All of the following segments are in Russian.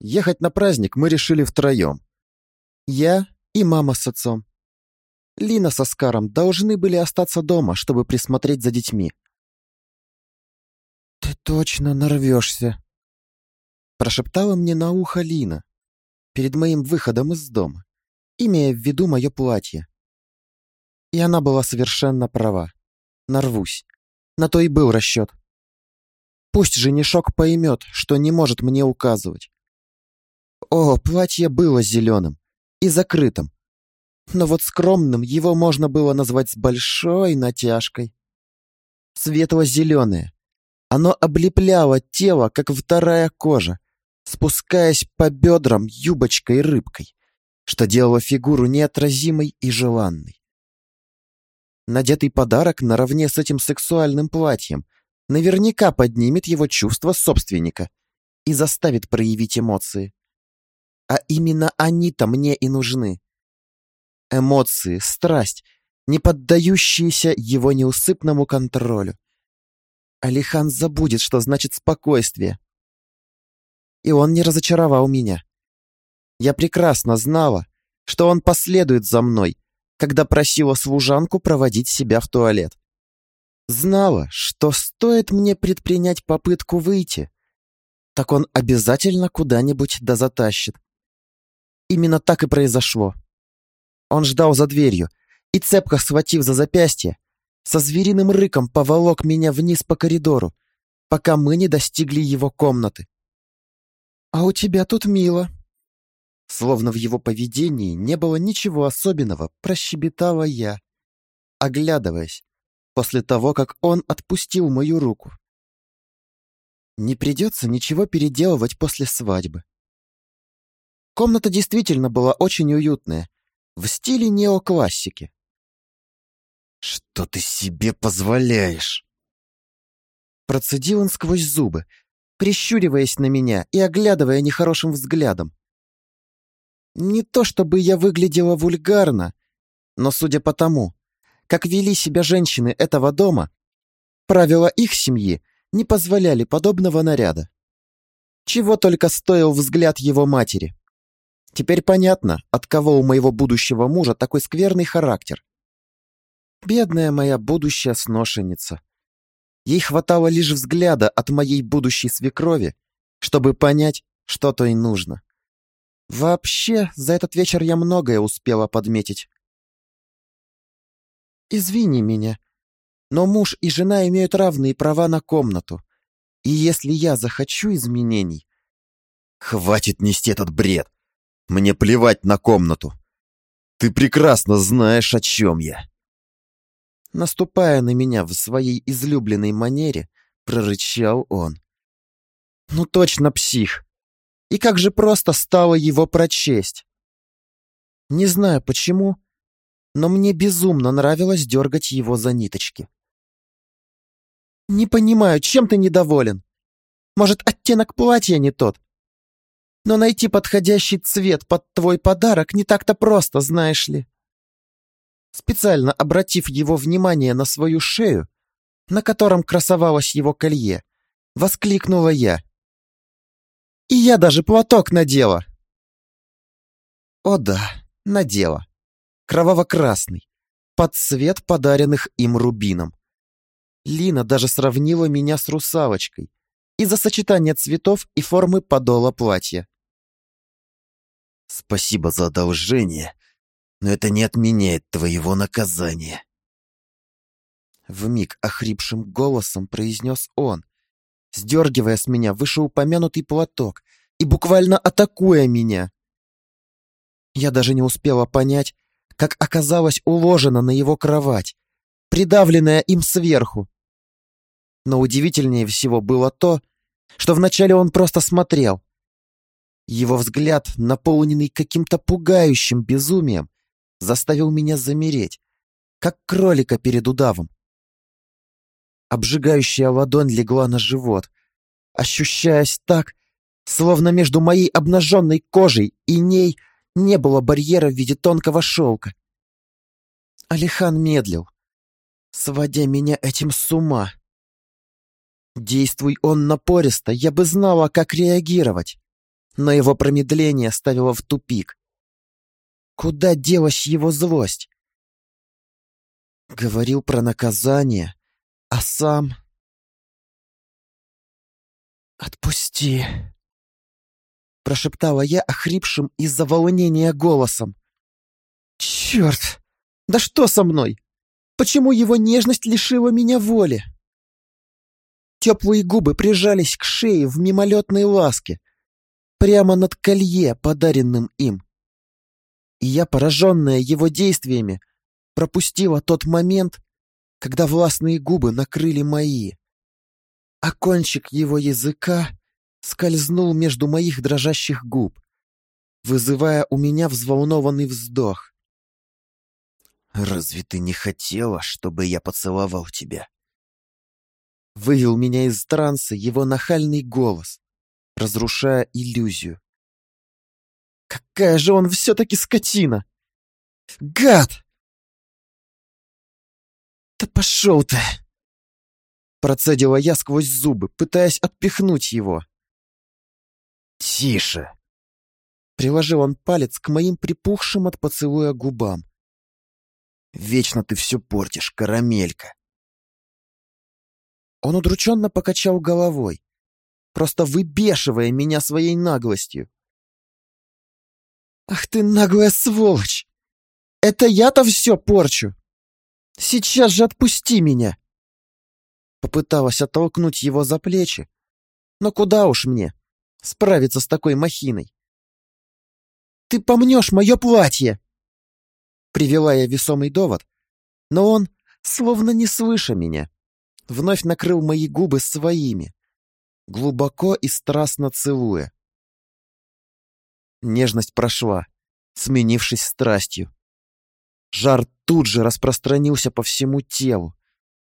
Ехать на праздник мы решили втроем. Я и мама с отцом. Лина со Скаром должны были остаться дома, чтобы присмотреть за детьми. «Ты точно нарвешься», — прошептала мне на ухо Лина перед моим выходом из дома, имея в виду мое платье. И она была совершенно права. Нарвусь. На то и был расчет. Пусть женишок поймет, что не может мне указывать. О, платье было зеленым и закрытым. Но вот скромным его можно было назвать с большой натяжкой. Светло-зеленое. Оно облепляло тело, как вторая кожа, спускаясь по бедрам юбочкой-рыбкой, что делало фигуру неотразимой и желанной. Надетый подарок наравне с этим сексуальным платьем наверняка поднимет его чувство собственника и заставит проявить эмоции. А именно они-то мне и нужны. Эмоции, страсть, не поддающиеся его неусыпному контролю. Алихан забудет, что значит спокойствие. И он не разочаровал меня. Я прекрасно знала, что он последует за мной, когда просила служанку проводить себя в туалет. Знала, что стоит мне предпринять попытку выйти, так он обязательно куда-нибудь да затащит. Именно так и произошло. Он ждал за дверью и, цепко схватив за запястье, со звериным рыком поволок меня вниз по коридору, пока мы не достигли его комнаты. «А у тебя тут мило». Словно в его поведении не было ничего особенного, прощебетала я, оглядываясь, после того, как он отпустил мою руку. Не придется ничего переделывать после свадьбы. Комната действительно была очень уютная, в стиле неоклассики. «Что ты себе позволяешь?» Процедил он сквозь зубы, прищуриваясь на меня и оглядывая нехорошим взглядом. Не то чтобы я выглядела вульгарно, но судя по тому, как вели себя женщины этого дома, правила их семьи не позволяли подобного наряда. Чего только стоил взгляд его матери. Теперь понятно, от кого у моего будущего мужа такой скверный характер. Бедная моя будущая сношенница. Ей хватало лишь взгляда от моей будущей свекрови, чтобы понять, что то и нужно. Вообще, за этот вечер я многое успела подметить. Извини меня, но муж и жена имеют равные права на комнату. И если я захочу изменений... Хватит нести этот бред! Мне плевать на комнату. Ты прекрасно знаешь, о чем я. Наступая на меня в своей излюбленной манере, прорычал он. Ну точно псих. И как же просто стало его прочесть. Не знаю почему, но мне безумно нравилось дергать его за ниточки. «Не понимаю, чем ты недоволен? Может, оттенок платья не тот? Но найти подходящий цвет под твой подарок не так-то просто, знаешь ли. Специально обратив его внимание на свою шею, на котором красовалось его колье, воскликнула я. И я даже платок надела. О да, надела. Кроваво-красный, под цвет подаренных им рубином. Лина даже сравнила меня с русалочкой из-за сочетания цветов и формы подола платья. Спасибо за одолжение, но это не отменяет твоего наказания. Вмиг охрипшим голосом произнес он, сдергивая с меня вышеупомянутый платок и буквально атакуя меня. Я даже не успела понять, как оказалась уложена на его кровать, придавленная им сверху. Но удивительнее всего было то, что вначале он просто смотрел, его взгляд, наполненный каким-то пугающим безумием, заставил меня замереть, как кролика перед удавом. Обжигающая ладонь легла на живот, ощущаясь так, словно между моей обнаженной кожей и ней не было барьера в виде тонкого шелка. Алихан медлил, сводя меня этим с ума. Действуй он напористо, я бы знала, как реагировать. Но его промедление ставило в тупик. Куда делась его злость? Говорил про наказание, а сам... «Отпусти!» Прошептала я охрипшим из-за волнения голосом. «Черт! Да что со мной? Почему его нежность лишила меня воли?» Теплые губы прижались к шее в мимолетной ласке, прямо над колье, подаренным им. И я, пораженная его действиями, пропустила тот момент, когда властные губы накрыли мои, а кончик его языка скользнул между моих дрожащих губ, вызывая у меня взволнованный вздох. «Разве ты не хотела, чтобы я поцеловал тебя?» Вывел меня из транса его нахальный голос, разрушая иллюзию. Какая же он все-таки скотина! Гад! Да пошел ты! Процедила я сквозь зубы, пытаясь отпихнуть его. «Тише!» Приложил он палец к моим припухшим от поцелуя губам. «Вечно ты все портишь, карамелька!» Он удрученно покачал головой, просто выбешивая меня своей наглостью. «Ах ты наглая сволочь! Это я-то все порчу! Сейчас же отпусти меня!» Попыталась оттолкнуть его за плечи, но куда уж мне справиться с такой махиной? «Ты помнешь мое платье!» Привела я весомый довод, но он, словно не слыша меня, вновь накрыл мои губы своими, глубоко и страстно целуя. Нежность прошла, сменившись страстью. Жар тут же распространился по всему телу,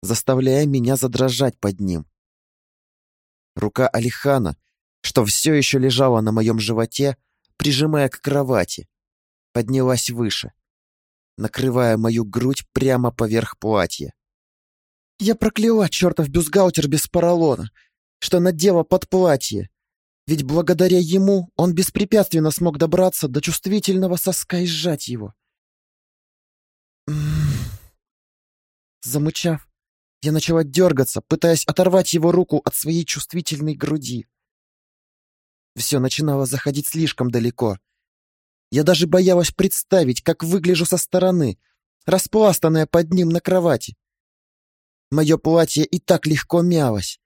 заставляя меня задрожать под ним. Рука Алихана, что все еще лежала на моем животе, прижимая к кровати, поднялась выше, накрывая мою грудь прямо поверх платья. Я прокляла чертов бюстгальтер без поролона, что надела под платье, ведь благодаря ему он беспрепятственно смог добраться до чувствительного соска и сжать его. Замычав, я начала дергаться, пытаясь оторвать его руку от своей чувствительной груди. Все начинало заходить слишком далеко. Я даже боялась представить, как выгляжу со стороны, распластанная под ним на кровати. Мое платье и так легко мялось,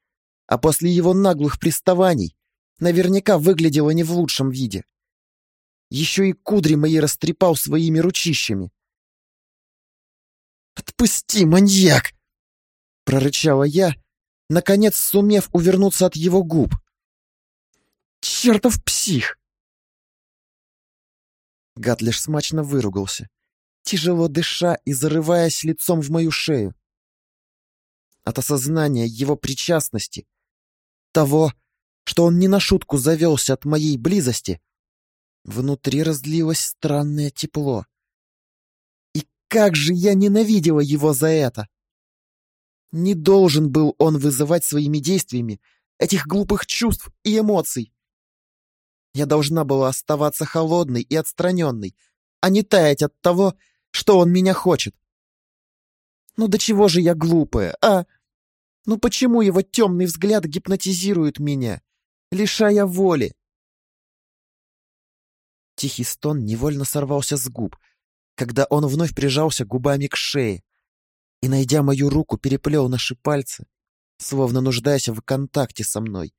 а после его наглых приставаний наверняка выглядело не в лучшем виде. Еще и кудри мои растрепал своими ручищами. «Отпусти, маньяк!» — прорычала я, наконец сумев увернуться от его губ. «Чертов псих!» Гад лишь смачно выругался, тяжело дыша и зарываясь лицом в мою шею от осознания его причастности, того, что он не на шутку завелся от моей близости, внутри разлилось странное тепло. И как же я ненавидела его за это! Не должен был он вызывать своими действиями этих глупых чувств и эмоций. Я должна была оставаться холодной и отстраненной, а не таять от того, что он меня хочет. Ну до чего же я глупая, а? Ну почему его темный взгляд гипнотизирует меня, лишая воли? Тихий стон невольно сорвался с губ, когда он вновь прижался губами к шее и, найдя мою руку, переплел наши пальцы, словно нуждаясь в контакте со мной.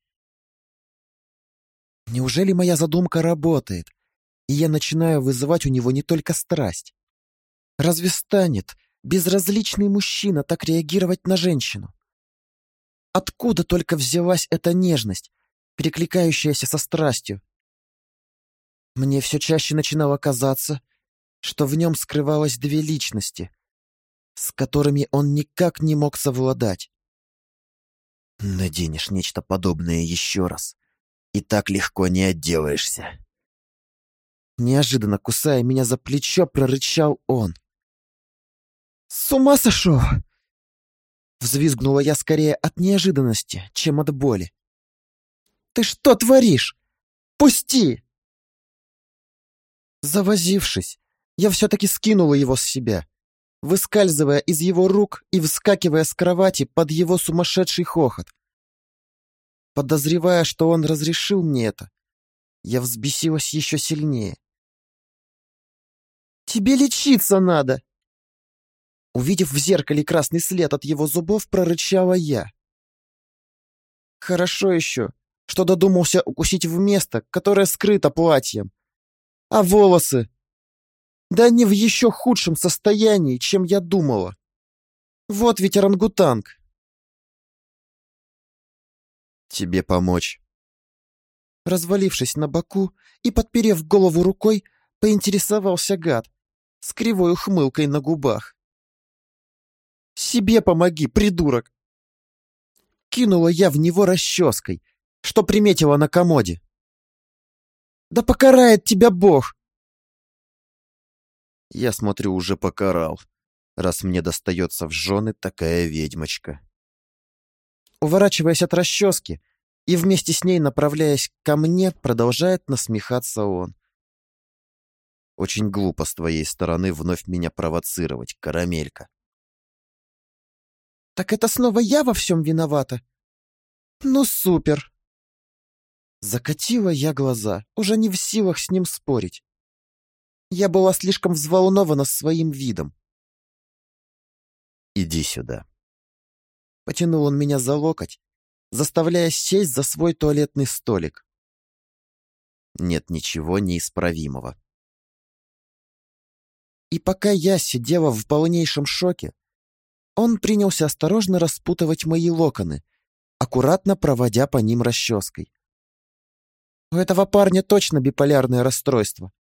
Неужели моя задумка работает, и я начинаю вызывать у него не только страсть? Разве станет безразличный мужчина так реагировать на женщину? Откуда только взялась эта нежность, перекликающаяся со страстью? Мне все чаще начинало казаться, что в нем скрывалось две личности, с которыми он никак не мог совладать. Наденешь нечто подобное еще раз, и так легко не отделаешься. Неожиданно кусая меня за плечо, прорычал он. «С ума сошел! Взвизгнула я скорее от неожиданности, чем от боли. «Ты что творишь? Отпусти!» Завозившись, я все-таки скинула его с себя, выскальзывая из его рук и вскакивая с кровати под его сумасшедший хохот. Подозревая, что он разрешил мне это, я взбесилась еще сильнее. «Тебе лечиться надо!» Увидев в зеркале красный след от его зубов, прорычала я. Хорошо еще, что додумался укусить в место, которое скрыто платьем. А волосы? Да они в еще худшем состоянии, чем я думала. Вот ведь орангутанг. Тебе помочь. Развалившись на боку и подперев голову рукой, поинтересовался гад с кривой ухмылкой на губах. «Себе помоги, придурок!» Кинула я в него расческой, что приметила на комоде. «Да покарает тебя Бог!» Я смотрю, уже покарал, раз мне достается в жены такая ведьмочка. Уворачиваясь от расчески и вместе с ней направляясь ко мне, продолжает насмехаться он. Очень глупо с твоей стороны вновь меня провоцировать, карамелька. Так это снова я во всем виновата? Ну, супер. Закатила я глаза, уже не в силах с ним спорить. Я была слишком взволнована своим видом. Иди сюда. Потянул он меня за локоть, заставляя сесть за свой туалетный столик. Нет ничего неисправимого. И пока я сидела в полнейшем шоке, он принялся осторожно распутывать мои локоны, аккуратно проводя по ним расческой. У этого парня точно биполярное расстройство.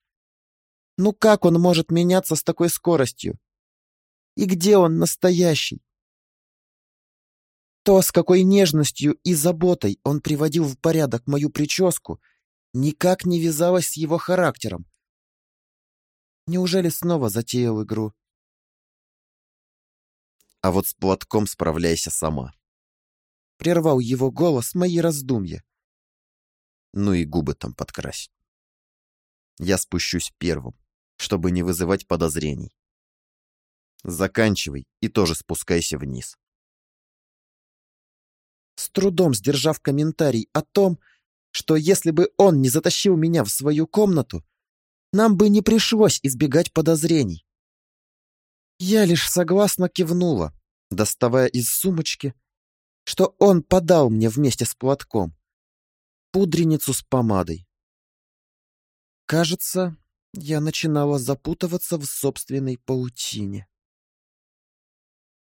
Ну как он может меняться с такой скоростью? И где он настоящий? То, с какой нежностью и заботой он приводил в порядок мою прическу, никак не вязалось с его характером. Неужели снова затеял игру? А вот с платком справляйся сама. Прервал его голос мои раздумья. Ну и губы там подкрась. Я спущусь первым, чтобы не вызывать подозрений. Заканчивай и тоже спускайся вниз. С трудом сдержав комментарий о том, что если бы он не затащил меня в свою комнату, нам бы не пришлось избегать подозрений. Я лишь согласно кивнула, доставая из сумочки, что он подал мне вместе с платком, пудреницу с помадой. Кажется, я начинала запутываться в собственной паутине.